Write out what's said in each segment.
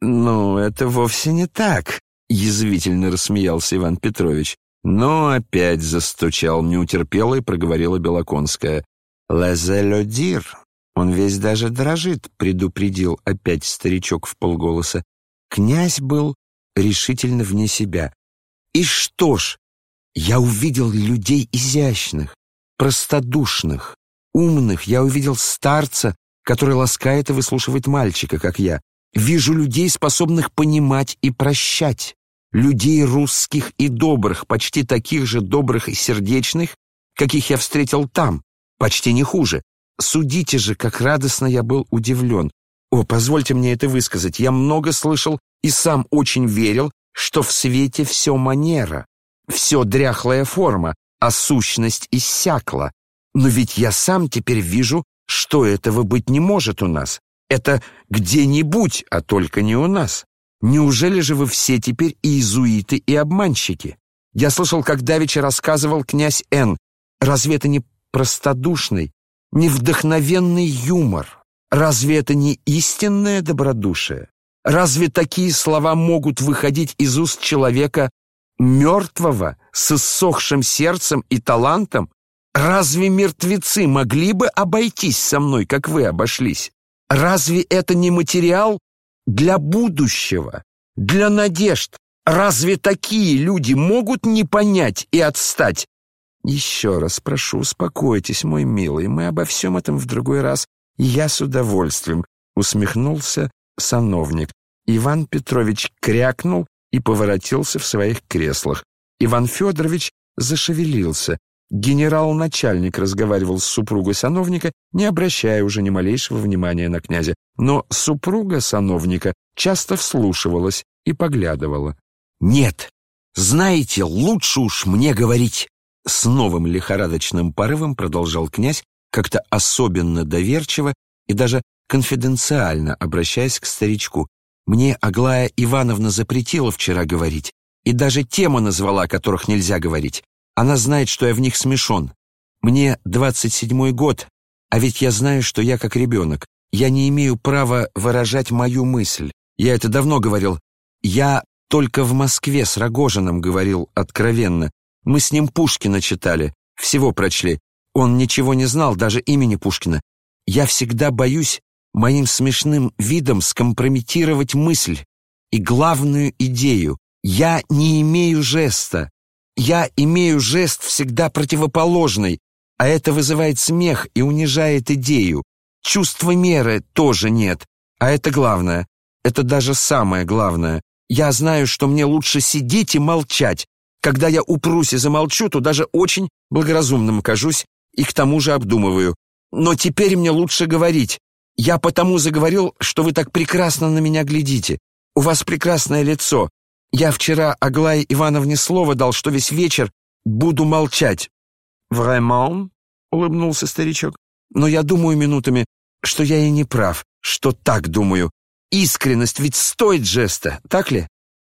«Ну, это вовсе не так», — язвительно рассмеялся Иван Петрович. Но опять застучал, не утерпела и проговорила Белоконская. «Лазелодир!» Он весь даже дрожит, предупредил опять старичок в полголоса. Князь был решительно вне себя. И что ж, я увидел людей изящных, простодушных, умных. Я увидел старца, который ласкает и выслушивает мальчика, как я. Вижу людей, способных понимать и прощать. Людей русских и добрых, почти таких же добрых и сердечных, каких я встретил там, почти не хуже. Судите же, как радостно я был удивлен. О, позвольте мне это высказать. Я много слышал и сам очень верил, что в свете все манера, все дряхлая форма, а сущность иссякла. Но ведь я сам теперь вижу, что этого быть не может у нас. Это где-нибудь, а только не у нас. Неужели же вы все теперь иезуиты и обманщики? Я слышал, как Давича рассказывал князь Н. Разве это не простодушный, не вдохновенный юмор? Разве это не истинное добродушие? Разве такие слова могут выходить из уст человека мертвого, с иссохшим сердцем и талантом? Разве мертвецы могли бы обойтись со мной, как вы обошлись? Разве это не материал для будущего, для надежд? Разве такие люди могут не понять и отстать? Еще раз прошу, успокойтесь, мой милый, мы обо всем этом в другой раз. Я с удовольствием, усмехнулся сановник. Иван Петрович крякнул и поворотился в своих креслах. Иван Федорович зашевелился. Генерал-начальник разговаривал с супругой сановника, не обращая уже ни малейшего внимания на князя. Но супруга сановника часто вслушивалась и поглядывала. «Нет, знаете, лучше уж мне говорить!» С новым лихорадочным порывом продолжал князь, как-то особенно доверчиво и даже конфиденциально обращаясь к старичку. «Мне Аглая Ивановна запретила вчера говорить, и даже темы назвала, о которых нельзя говорить. Она знает, что я в них смешон. Мне двадцать седьмой год, а ведь я знаю, что я как ребенок. Я не имею права выражать мою мысль. Я это давно говорил. Я только в Москве с Рогожиным говорил откровенно. Мы с ним Пушкина читали, всего прочли. Он ничего не знал, даже имени Пушкина. Я всегда боюсь моим смешным видом скомпрометировать мысль и главную идею. Я не имею жеста. Я имею жест всегда противоположный, а это вызывает смех и унижает идею. Чувства меры тоже нет, а это главное. Это даже самое главное. Я знаю, что мне лучше сидеть и молчать. Когда я упрусь и замолчу, то даже очень благоразумным кажусь и к тому же обдумываю. Но теперь мне лучше говорить. Я потому заговорил, что вы так прекрасно на меня глядите. У вас прекрасное лицо, я вчера Аглае Ивановне слово дал, что весь вечер буду молчать». «Vraiment?» — улыбнулся старичок. «Но я думаю минутами, что я и не прав, что так думаю. Искренность ведь стоит жеста, так ли?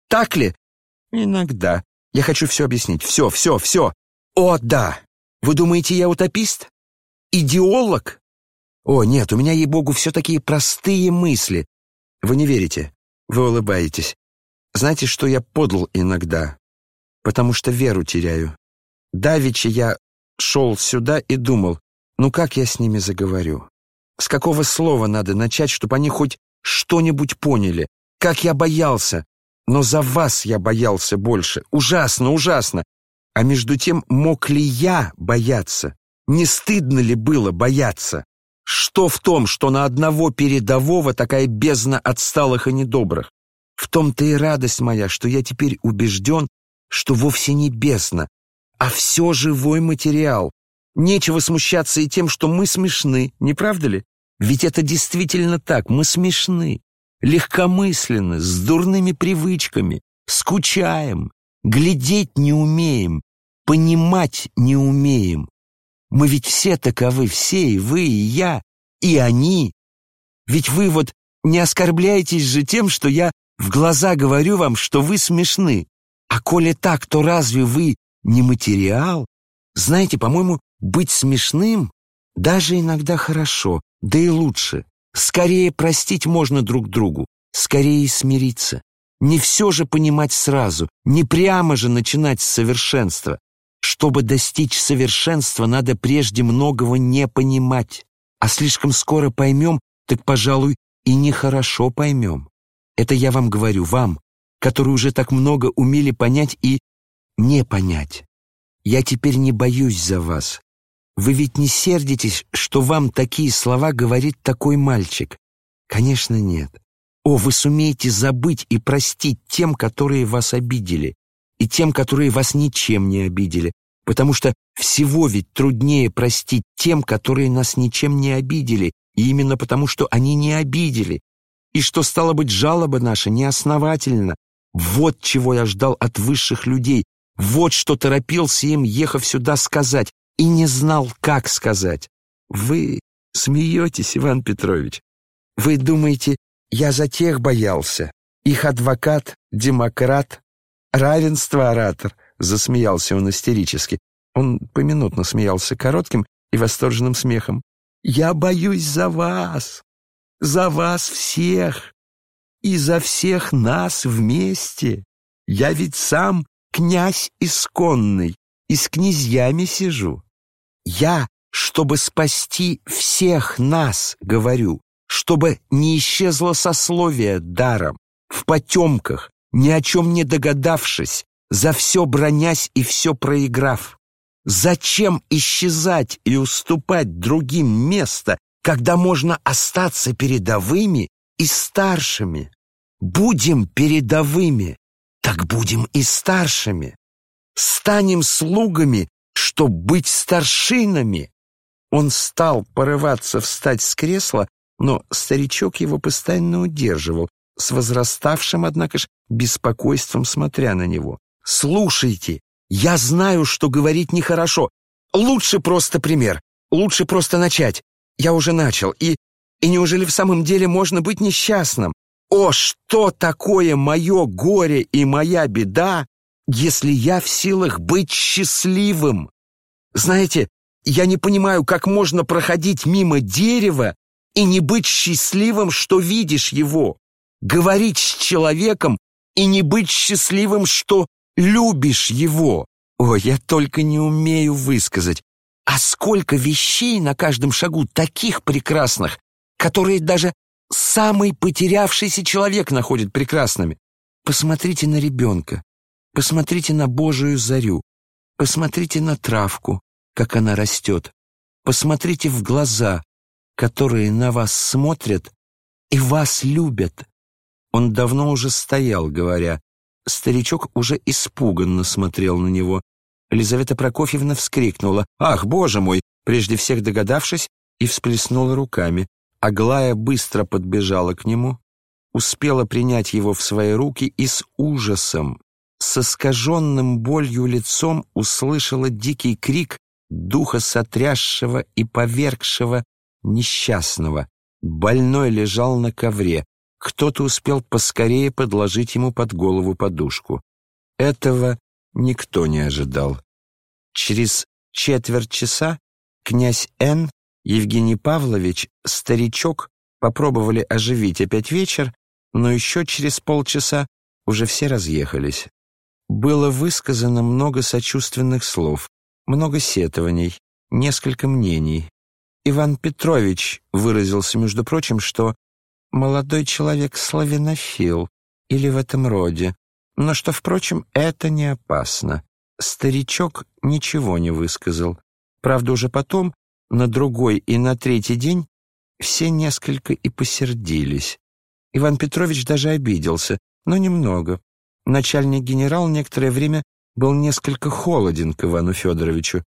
Так ли? Иногда. Я хочу все объяснить. Все, все, все. О, да. Вы думаете, я утопист? Идеолог? О, нет, у меня, ей-богу, все такие простые мысли. Вы не верите. Вы улыбаетесь. Знаете, что я подл иногда? Потому что веру теряю. Давичи я шел сюда и думал, ну как я с ними заговорю? С какого слова надо начать, чтобы они хоть что-нибудь поняли? Как я боялся! Но за вас я боялся больше. Ужасно, ужасно. А между тем, мог ли я бояться? Не стыдно ли было бояться? Что в том, что на одного передового такая бездна отсталых и недобрых? В том-то и радость моя, что я теперь убежден, что вовсе не бесно, а все живой материал. Нечего смущаться и тем, что мы смешны, не правда ли? Ведь это действительно так, мы смешны, легкомысленны, с дурными привычками, скучаем, глядеть не умеем, понимать не умеем. Мы ведь все таковы, все, и вы, и я, и они. Ведь вы вот не оскорбляетесь же тем, что я в глаза говорю вам, что вы смешны. А коли так, то разве вы не материал? Знаете, по-моему, быть смешным даже иногда хорошо, да и лучше. Скорее простить можно друг другу. скорее смириться. Не все же понимать сразу, не прямо же начинать с совершенства. Чтобы достичь совершенства, надо прежде многого не понимать. А слишком скоро поймем, так, пожалуй, и нехорошо поймем. Это я вам говорю, вам, которые уже так много умели понять и не понять. Я теперь не боюсь за вас. Вы ведь не сердитесь, что вам такие слова говорит такой мальчик? Конечно, нет. О, вы сумеете забыть и простить тем, которые вас обидели, и тем, которые вас ничем не обидели, потому что всего ведь труднее простить тем, которые нас ничем не обидели, и именно потому, что они не обидели, и что, стало быть, жалоба наша неосновательна. Вот чего я ждал от высших людей, вот что торопился им, ехав сюда, сказать, и не знал, как сказать. Вы смеетесь, Иван Петрович. Вы думаете, я за тех боялся? Их адвокат, демократ, равенство оратор, засмеялся он истерически. Он поминутно смеялся коротким и восторженным смехом. Я боюсь за вас, за вас всех и за всех нас вместе. Я ведь сам князь исконный, и с князьями сижу. Я, чтобы спасти всех нас, говорю, чтобы не исчезло сословие даром, в потемках, ни о чем не догадавшись, за все бронясь и все проиграв. Зачем исчезать и уступать другим место, когда можно остаться передовыми и старшими? Будем передовыми, так будем и старшими. Станем слугами чтоб быть старшинами. Он стал порываться встать с кресла, но старичок его постоянно удерживал, с возраставшим, однако ж, беспокойством смотря на него. «Слушайте, я знаю, что говорить нехорошо. Лучше просто пример, лучше просто начать. Я уже начал, и... И неужели в самом деле можно быть несчастным? О, что такое мое горе и моя беда, если я в силах быть счастливым. Знаете, я не понимаю, как можно проходить мимо дерева и не быть счастливым, что видишь его, говорить с человеком и не быть счастливым, что любишь его. О, я только не умею высказать. А сколько вещей на каждом шагу таких прекрасных, которые даже самый потерявшийся человек находит прекрасными. Посмотрите на ребенка. Посмотрите на Божию зарю, посмотрите на травку, как она растет, посмотрите в глаза, которые на вас смотрят и вас любят. Он давно уже стоял, говоря. Старичок уже испуганно смотрел на него. Елизавета Прокофьевна вскрикнула «Ах, боже мой!» прежде всех догадавшись, и всплеснула руками. Аглая быстро подбежала к нему, успела принять его в свои руки и с ужасом, с искаженным болью лицом услышала дикий крик духа сотрясшего и повергшего несчастного. Больной лежал на ковре. Кто-то успел поскорее подложить ему под голову подушку. Этого никто не ожидал. Через четверть часа князь Н, Евгений Павлович, старичок попробовали оживить опять вечер, но еще через полчаса уже все разъехались. Было высказано много сочувственных слов, много сетований, несколько мнений. Иван Петрович выразился, между прочим, что молодой человек славянофил или в этом роде, но что, впрочем, это не опасно. Старичок ничего не высказал. Правда, уже потом, на другой и на третий день, все несколько и посердились. Иван Петрович даже обиделся, но немного. Начальник генерал некоторое время был несколько холоден к Ивану Федоровичу.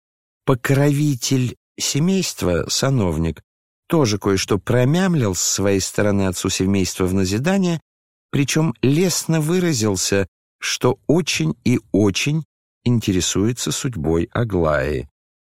Покровитель семейства, сановник, тоже кое-что промямлил с своей стороны отцу семейства в назидание, причем лестно выразился, что очень и очень интересуется судьбой Аглаи.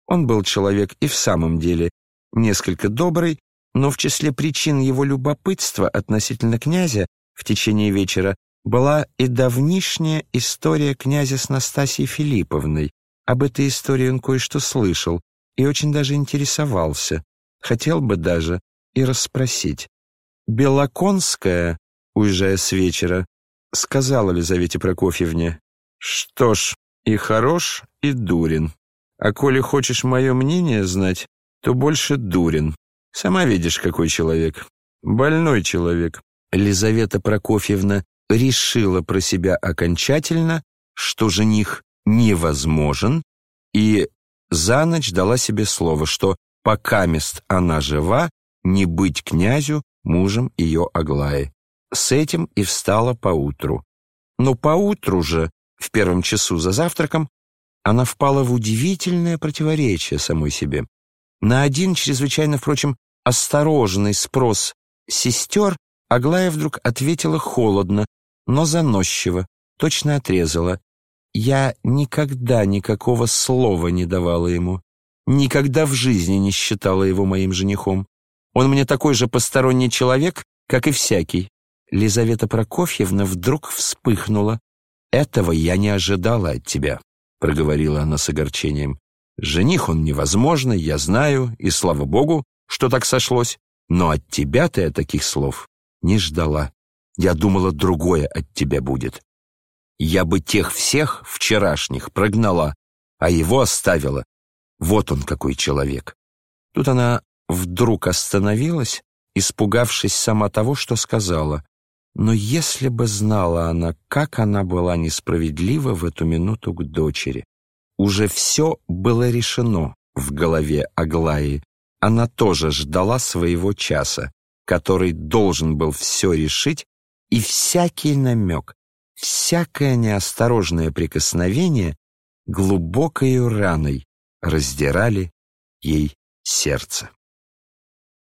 Он был человек и в самом деле несколько добрый, но в числе причин его любопытства относительно князя в течение вечера была и давнишняя история князя с Настасьей Филипповной. Об этой истории он кое-что слышал и очень даже интересовался. Хотел бы даже и расспросить. Белоконская уезжая с вечера, сказала Лизавете Прокофьевне, «Что ж, и хорош, и дурен. А коли хочешь мое мнение знать, то больше дурен. Сама видишь, какой человек. Больной человек». Лизавета Прокофьевна решила про себя окончательно, что жених невозможен, и за ночь дала себе слово, что пока мест она жива, не быть князю мужем ее Аглаи. С этим и встала поутру. Но поутру же, в первом часу за завтраком, она впала в удивительное противоречие самой себе. На один чрезвычайно, впрочем, осторожный спрос сестер Аглая вдруг ответила холодно, но заносчиво, точно отрезала. Я никогда никакого слова не давала ему, никогда в жизни не считала его моим женихом. Он мне такой же посторонний человек, как и всякий. Лизавета Прокофьевна вдруг вспыхнула. «Этого я не ожидала от тебя», — проговорила она с огорчением. «Жених он невозможный, я знаю, и слава богу, что так сошлось, но от тебя-то я таких слов не ждала. Я думала, другое от тебя будет. Я бы тех всех вчерашних прогнала, а его оставила. Вот он какой человек». Тут она вдруг остановилась, испугавшись сама того, что сказала. Но если бы знала она, как она была несправедлива в эту минуту к дочери. Уже все было решено в голове Аглаи. Она тоже ждала своего часа, который должен был все решить, и всякий намек, всякое неосторожное прикосновение глубокою раной раздирали ей сердце.